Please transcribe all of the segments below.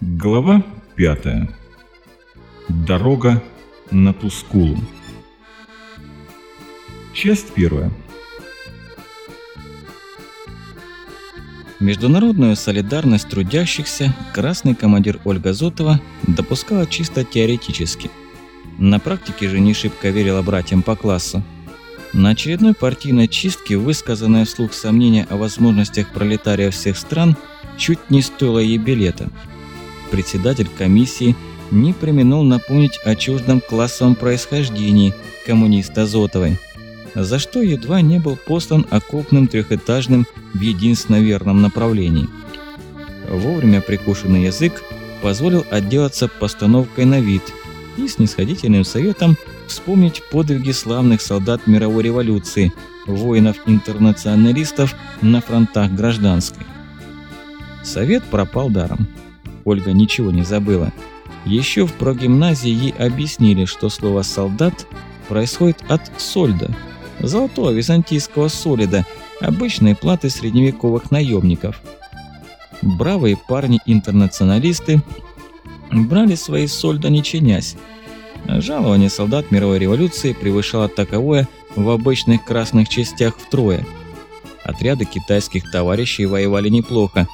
Глава 5. Дорога на Тускулу. Часть первая. Международную солидарность трудящихся красный командир Ольга Зотова допускала чисто теоретически. На практике же не шибко верила братьям по классу. На очередной партийной чистке высказанное вслух сомнение о возможностях пролетария всех стран чуть не стоило ей билета. Председатель комиссии не применил напомнить о чуждом классовом происхождении коммуниста Зотовой, за что едва не был послан окопным трехэтажным в единственно верном направлении. Вовремя прикушенный язык позволил отделаться постановкой на вид и снисходительным советом вспомнить подвиги славных солдат мировой революции, воинов-интернационалистов на фронтах гражданской. Совет пропал даром. Ольга ничего не забыла. Еще в прогимназии ей объяснили, что слово «солдат» происходит от «сольда», золотого византийского солида, обычной платы средневековых наемников. Бравые парни-интернационалисты брали свои сольда не чинясь, Жалование солдат мировой революции превышало таковое в обычных красных частях втрое. Отряды китайских товарищей воевали неплохо,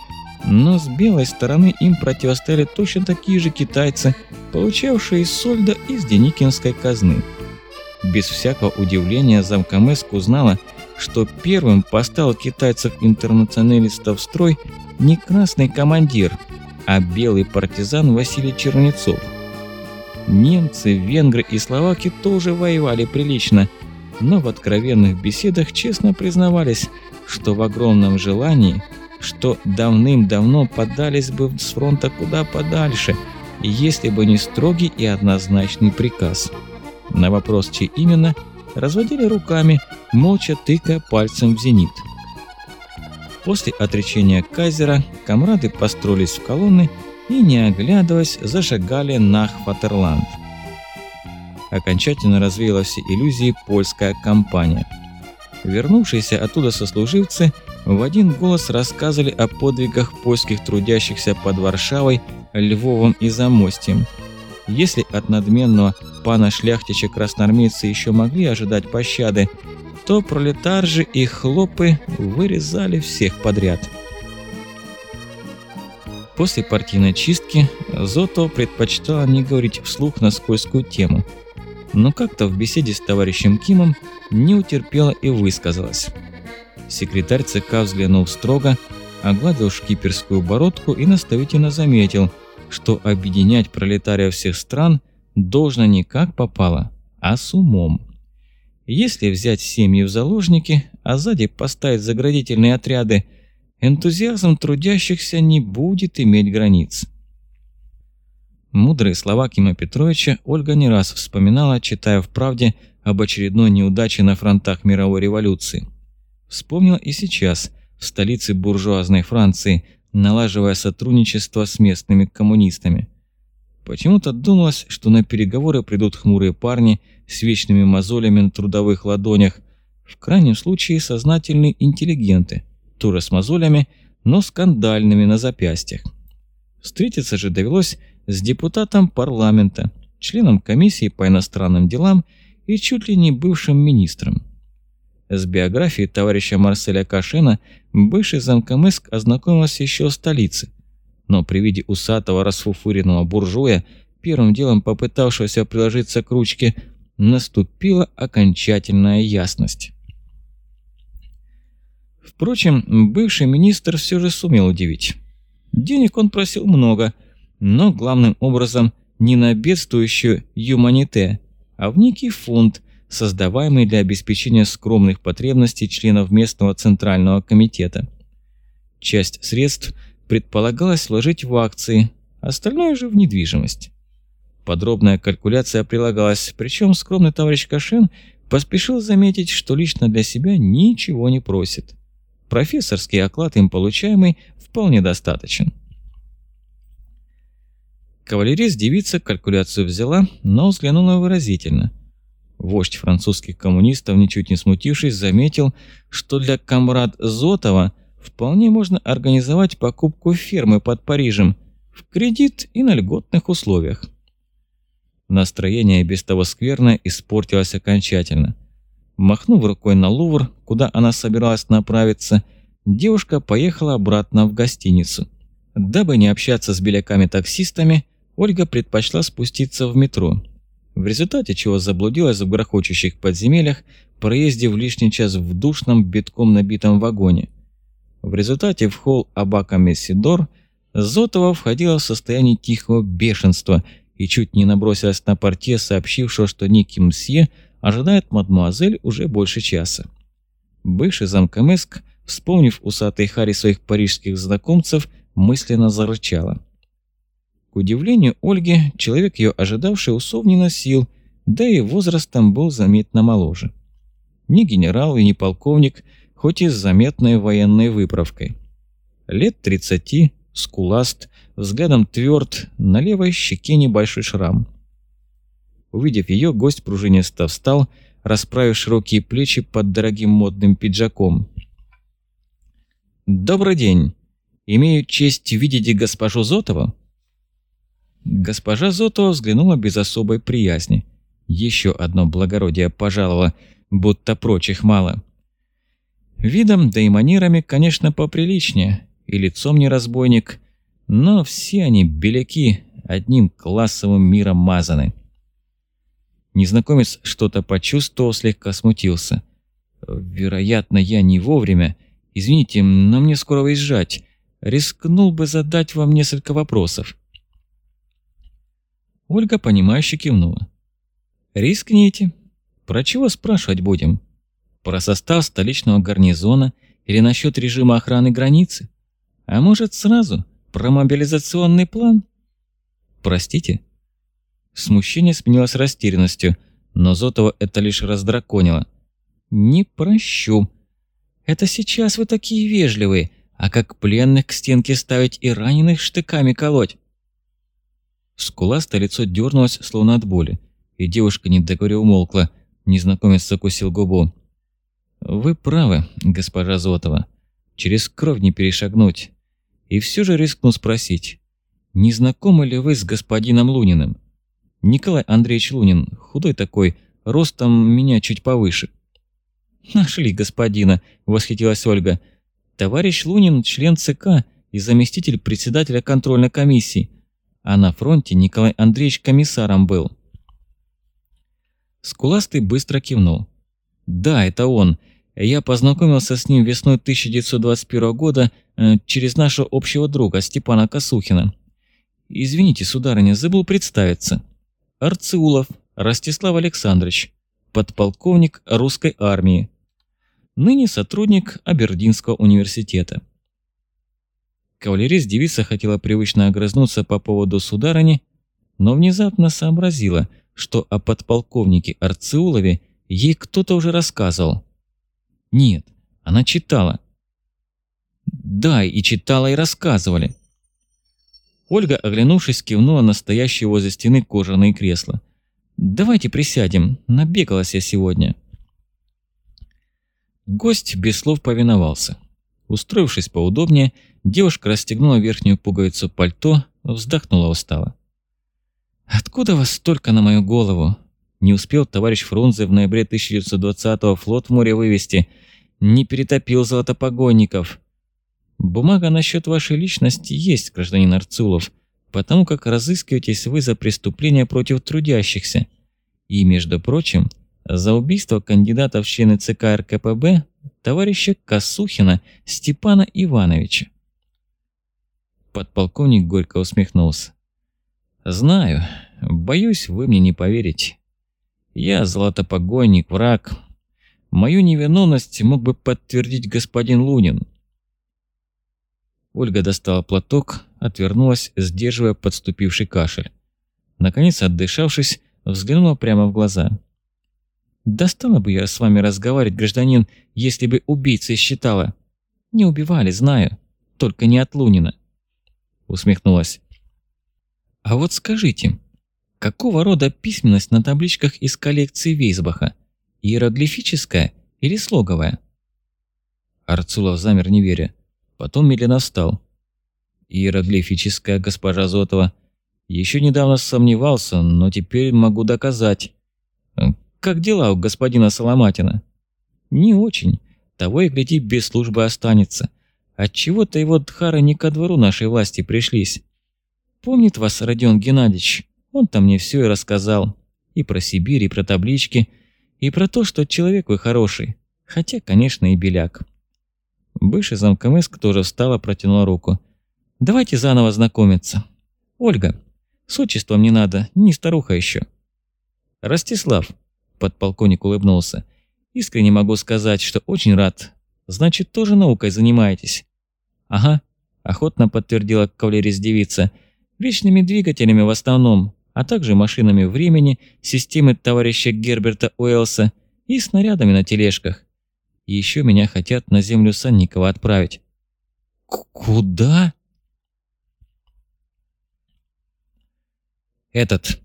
но с белой стороны им противостояли точно такие же китайцы, получавшие сольда из Деникинской казны. Без всякого удивления замкомеск узнала, что первым поставил китайцев-интернационалистов в строй не красный командир, а белый партизан Василий Чернецов – Немцы, венгры и словаки тоже воевали прилично, но в откровенных беседах честно признавались, что в огромном желании, что давным-давно подались бы с фронта куда подальше, если бы не строгий и однозначный приказ. На вопрос, чей именно, разводили руками, молча тыкая пальцем в зенит. После отречения кайзера комрады построились в колонны и, не оглядываясь, зашагали на Хватерланд. Окончательно развеяла все иллюзии польская компания. Вернувшиеся оттуда сослуживцы в один голос рассказывали о подвигах польских трудящихся под Варшавой, Львовом и Замостьем. Если от надменного пана шляхтича красноармейцы еще могли ожидать пощады, то пролетаржи и хлопы вырезали всех подряд – После партийной чистки Зото предпочитала не говорить вслух на скользкую тему, но как-то в беседе с товарищем Кимом не утерпела и высказалась. Секретарь ЦК взглянул строго, огладил шкиперскую бородку и наставительно заметил, что объединять пролетариев всех стран должно не как попало, а с умом. Если взять семьи в заложники, а сзади поставить заградительные отряды – энтузиазм трудящихся не будет иметь границ. Мудрые слова Кима Петровича Ольга не раз вспоминала, читая в «Правде» об очередной неудаче на фронтах мировой революции. Вспомнила и сейчас, в столице буржуазной Франции, налаживая сотрудничество с местными коммунистами. Почему-то думалось, что на переговоры придут хмурые парни с вечными мозолями на трудовых ладонях, в крайнем случае сознательные интеллигенты – тоже с мозолями, но скандальными на запястьях. Встретиться же довелось с депутатом парламента, членом комиссии по иностранным делам и чуть ли не бывшим министром. С биографией товарища Марселя Кашена бывший замкомыск ознакомился еще в столице, но при виде усатого расфуфуренного буржуя, первым делом попытавшегося приложиться к ручке, наступила окончательная ясность. Впрочем, бывший министр все же сумел удивить. Денег он просил много, но главным образом не на бедствующую юманите, а в некий фонд, создаваемый для обеспечения скромных потребностей членов местного центрального комитета. Часть средств предполагалось вложить в акции, остальное же в недвижимость. Подробная калькуляция прилагалась, причем скромный товарищ Кашин поспешил заметить, что лично для себя ничего не просит. Профессорский оклад им получаемый вполне достаточен. Кавалерист-девица калькуляцию взяла, но взглянула выразительно. Вождь французских коммунистов, ничуть не смутившись, заметил, что для комрад Зотова вполне можно организовать покупку фермы под Парижем, В кредит и на льготных условиях. Настроение без того скверное испортилось окончательно. Махнув рукой на Лувр, куда она собиралась направиться, девушка поехала обратно в гостиницу. Дабы не общаться с беляками-таксистами, Ольга предпочла спуститься в метро, в результате чего заблудилась в грохочущих подземельях, проездив лишний час в душном, битком набитом вагоне. В результате в холл Абака Мессидор Зотова входила в состояние тихого бешенства и чуть не набросилась на портье, сообщившего, что некий мсье ожидает мадмуазель уже больше часа. Бывший замкомеск, вспомнив усатый Хари своих парижских знакомцев, мысленно зарычала. К удивлению Ольги, человек ее ожидавший усов не носил, да и возрастом был заметно моложе. Ни генерал и ни полковник, хоть и с заметной военной выправкой. Лет тридцати, скуласт, взглядом тверд, на левой щеке небольшой шрам. Увидев ее, гость пружинисто встал, расправив широкие плечи под дорогим модным пиджаком. «Добрый день! Имею честь видеть госпожу Зотову?» Госпожа Зотова взглянула без особой приязни. Еще одно благородие пожаловало, будто прочих мало. Видом, да и манерами, конечно, поприличнее, и лицом не разбойник, но все они беляки, одним классовым миром мазаны. Незнакомец что-то почувствовал, слегка смутился. «Вероятно, я не вовремя. Извините, но мне скоро выезжать. Рискнул бы задать вам несколько вопросов». Ольга, понимающе кивнула. «Рискните. Про чего спрашивать будем? Про состав столичного гарнизона или насчет режима охраны границы? А может, сразу про мобилизационный план? Простите?» Смущение сменилось растерянностью, но Зотова это лишь раздраконило. «Не прощу. Это сейчас вы такие вежливые, а как пленных к стенке ставить и раненых штыками колоть?» Скуластое лицо дернулось, словно от боли, и девушка не договоря умолкла. Незнакомец закусил губу. «Вы правы, госпожа Зотова. Через кровь не перешагнуть. И все же рискну спросить, не знакомы ли вы с господином Луниным?» Николай Андреевич Лунин, худой такой, ростом меня чуть повыше. «Нашли господина», – восхитилась Ольга. «Товарищ Лунин – член ЦК и заместитель председателя контрольной комиссии, а на фронте Николай Андреевич комиссаром был». Скуластый быстро кивнул. «Да, это он. Я познакомился с ним весной 1921 года э, через нашего общего друга Степана Косухина. Извините, сударыня, забыл представиться». Арцеулов Ростислав Александрович, подполковник русской армии, ныне сотрудник Абердинского университета. Кавалерист-девица хотела привычно огрызнуться по поводу сударыни, но внезапно сообразила, что о подполковнике Арцеулове ей кто-то уже рассказывал. Нет, она читала. Да, и читала, и рассказывали. Ольга, оглянувшись, кивнула на стоящие возле стены кожаные кресла. «Давайте присядем, набегалась я сегодня». Гость без слов повиновался. Устроившись поудобнее, девушка расстегнула верхнюю пуговицу пальто, вздохнула устало. «Откуда вас столько на мою голову?» Не успел товарищ Фрунзе в ноябре 1920-го флот в море вывести, не перетопил золотопогонников. Бумага насчет вашей личности есть, гражданин Арцулов, потому как разыскиваетесь вы за преступления против трудящихся. И, между прочим, за убийство кандидата в члены ЦК РКПБ товарища Косухина Степана Ивановича. Подполковник горько усмехнулся. «Знаю. Боюсь, вы мне не поверите. Я золотопогонник, враг. Мою невиновность мог бы подтвердить господин Лунин. Ольга достала платок, отвернулась, сдерживая подступивший кашель. Наконец, отдышавшись, взглянула прямо в глаза. «Да бы я с вами разговаривать, гражданин, если бы убийцей считала. Не убивали, знаю, только не от Лунина». Усмехнулась. «А вот скажите, какого рода письменность на табличках из коллекции Вейсбаха? Иероглифическая или слоговая?» Арцулов замер, не веря. Потом медленно встал. Иероглифическая госпожа Зотова. Еще недавно сомневался, но теперь могу доказать. Как дела у господина Соломатина? Не очень. Того и гляди, без службы останется. Отчего-то его дхары не ко двору нашей власти пришлись. Помнит вас Родион Геннадьевич? Он-то мне все и рассказал. И про Сибирь, и про таблички, и про то, что человек вы хороший. Хотя, конечно, и беляк. Бывший замкомыск тоже встала, протянула руку. «Давайте заново знакомиться. Ольга, с отчеством не надо, не старуха еще». «Ростислав», – подполковник улыбнулся, – «искренне могу сказать, что очень рад. Значит, тоже наукой занимаетесь?» «Ага», – охотно подтвердила кавалерист девица, – «вечными двигателями в основном, а также машинами времени, системы товарища Герберта Уэллса и снарядами на тележках. И еще меня хотят на землю Санникова отправить. К куда? Этот.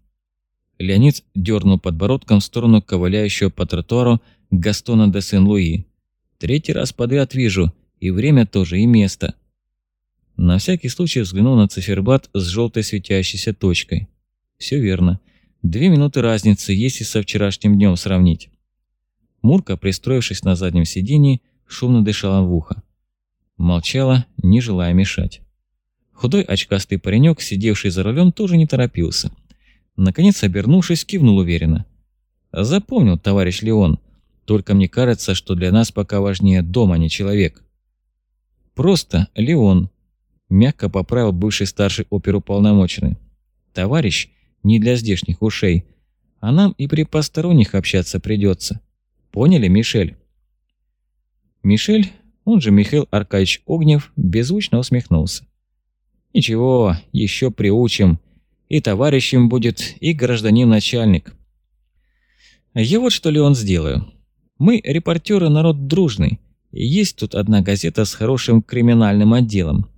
Леонид дернул подбородком в сторону ковыляющего по тротуару Гастона де Сен-Луи. Третий раз подряд вижу, и время тоже, и место. На всякий случай взглянул на циферблат с желтой светящейся точкой. Все верно. Две минуты разницы, если со вчерашним днем сравнить. Мурка, пристроившись на заднем сиденье, шумно дышала в ухо. Молчала, не желая мешать. Худой очкастый паренек, сидевший за рулем, тоже не торопился. Наконец, обернувшись, кивнул уверенно. «Запомнил, товарищ Леон. Только мне кажется, что для нас пока важнее дом, а не человек». «Просто Леон», – мягко поправил бывший старший оперуполномоченный. «Товарищ не для здешних ушей, а нам и при посторонних общаться придется. Поняли, Мишель?» Мишель, он же Михаил Аркадьевич Огнев, беззвучно усмехнулся. «Ничего, еще приучим. И товарищем будет, и гражданин-начальник». Я вот что ли он сделаю. Мы, репортеры, народ дружный. Есть тут одна газета с хорошим криминальным отделом.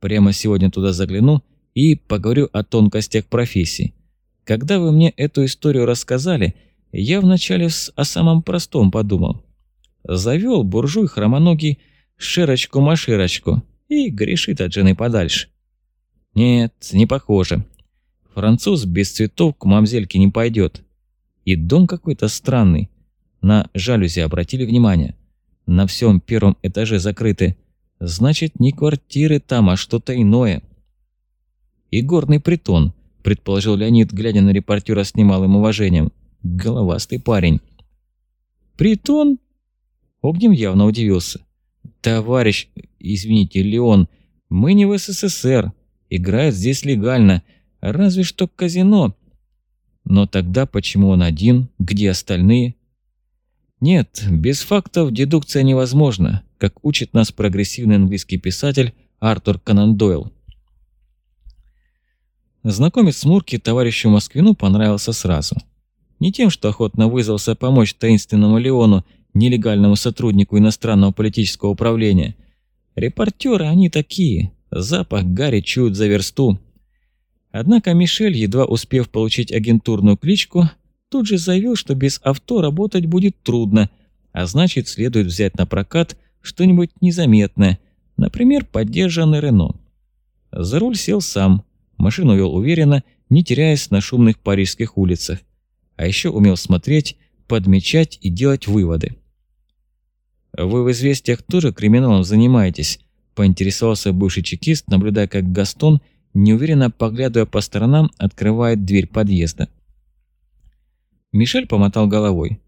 Прямо сегодня туда загляну и поговорю о тонкостях профессии. Когда вы мне эту историю рассказали, я вначале о самом простом подумал. Завел буржуй хромоногий шерочку-маширочку и грешит от жены подальше. Нет, не похоже. Француз без цветов к мамзельке не пойдет. И дом какой-то странный. На жалюзи обратили внимание. На всем первом этаже закрыты. Значит, не квартиры там, а что-то иное. И горный притон, предположил Леонид, глядя на репортера с немалым уважением. Головастый парень. «Притон?» Огнем явно удивился. «Товарищ, извините, Леон, мы не в СССР. Играет здесь легально. Разве что казино. Но тогда почему он один? Где остальные?» Нет, без фактов дедукция невозможна, как учит нас прогрессивный английский писатель Артур Конан Дойл. Знакомец Мурки товарищу Москвину понравился сразу. Не тем, что охотно вызвался помочь таинственному Леону, нелегальному сотруднику иностранного политического управления. Репортеры они такие, запах гари чуют за версту. Однако Мишель, едва успев получить агентурную кличку, тут же заявил, что без авто работать будет трудно, а значит следует взять на прокат что-нибудь незаметное, например, поддержанный Рено. За руль сел сам, машину вел уверенно, не теряясь на шумных парижских улицах а еще умел смотреть, подмечать и делать выводы. «Вы в известиях тоже криминалом занимаетесь?» – поинтересовался бывший чекист, наблюдая, как Гастон, неуверенно поглядывая по сторонам, открывает дверь подъезда. Мишель помотал головой.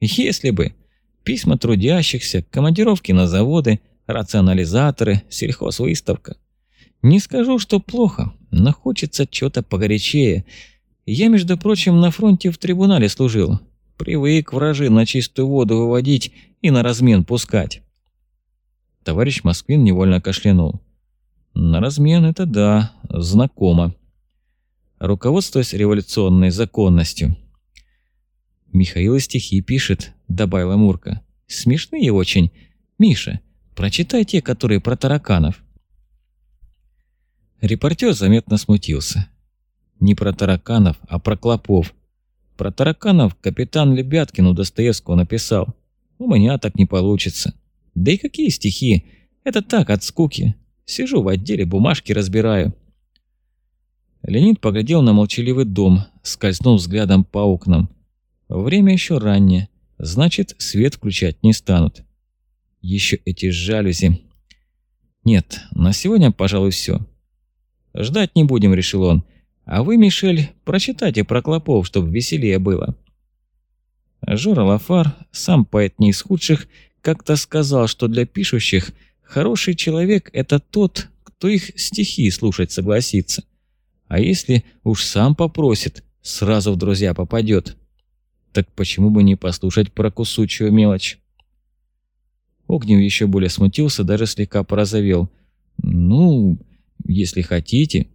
«Если бы. Письма трудящихся, командировки на заводы, рационализаторы, сельхозвыставка. Не скажу, что плохо, но хочется чего-то погорячее – я, между прочим, на фронте в трибунале служил. Привык вражин на чистую воду выводить и на размен пускать. Товарищ Москвин невольно кашлянул. На размен это да, знакомо. Руководствуясь революционной законностью. Михаил стихи пишет, добавила Мурка. Смешные очень. Миша, прочитай те, которые про тараканов. Репортер заметно смутился. Не про тараканов, а про клопов. Про тараканов капитан Лебяткин Достоевского написал. У меня так не получится. Да и какие стихи? Это так, от скуки. Сижу в отделе, бумажки разбираю. Леонид поглядел на молчаливый дом, скользнул взглядом по окнам. Время еще раннее, значит, свет включать не станут. Еще эти жалюзи. Нет, на сегодня, пожалуй, все. Ждать не будем, решил он. А вы, Мишель, прочитайте про клопов, чтобы веселее было. Жора Лафар, сам поэт не из худших, как-то сказал, что для пишущих хороший человек – это тот, кто их стихи слушать согласится. А если уж сам попросит, сразу в друзья попадет. Так почему бы не послушать про кусучую мелочь? Огнев еще более смутился, даже слегка порозовел. «Ну, если хотите...»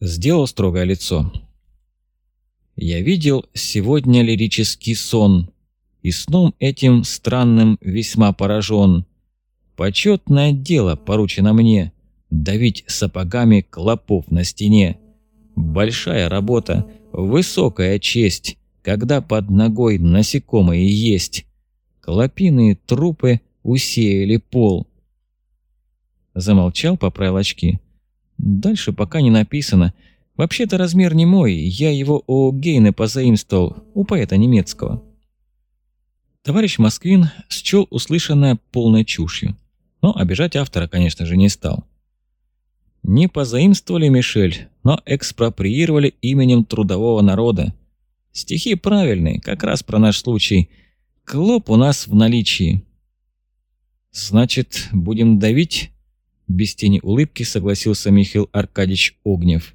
Сделал строгое лицо. «Я видел сегодня лирический сон, и сном этим странным весьма поражен. Почетное дело поручено мне — давить сапогами клопов на стене. Большая работа, высокая честь, когда под ногой насекомые есть». Клопиные трупы усеяли пол. Замолчал, поправил очки. Дальше пока не написано. Вообще-то размер не мой, я его у Гейна позаимствовал, у поэта немецкого. Товарищ Москвин счел услышанное полной чушью. Но обижать автора, конечно же, не стал. Не позаимствовали Мишель, но экспроприировали именем трудового народа. Стихи правильные, как раз про наш случай – Клоп у нас в наличии. Значит, будем давить? Без тени улыбки согласился Михаил Аркадьевич Огнев.